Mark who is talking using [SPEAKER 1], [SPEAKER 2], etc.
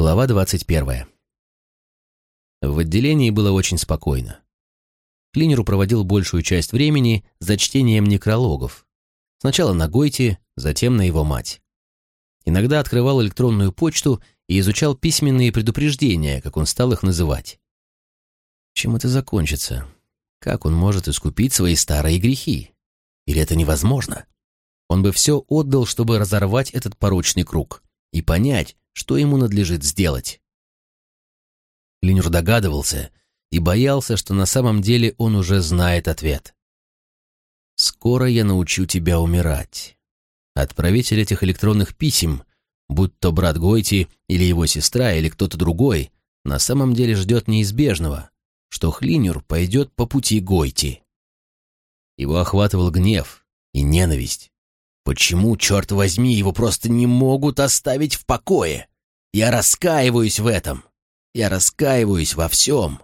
[SPEAKER 1] Глава 21. В отделении было очень спокойно. Клинеру проводил большую часть времени за чтением некрологов. Сначала на Гойте, затем на его мать. Иногда открывал электронную почту и изучал письменные предупреждения, как он стал их называть. Чем это закончится? Как он может искупить свои старые грехи? Или это невозможно? Он бы все отдал, чтобы разорвать этот порочный круг и понять, что ему надлежит сделать. Линюр догадывался и боялся, что на самом деле он уже знает ответ. «Скоро я научу тебя умирать». Отправитель этих электронных писем, будь то брат Гойти или его сестра или кто-то другой, на самом деле ждет неизбежного, что Хлинюр пойдет по пути Гойти. Его охватывал гнев и ненависть. Почему, черт возьми, его просто не могут оставить в покое? Я раскаиваюсь в этом. Я раскаиваюсь во всем.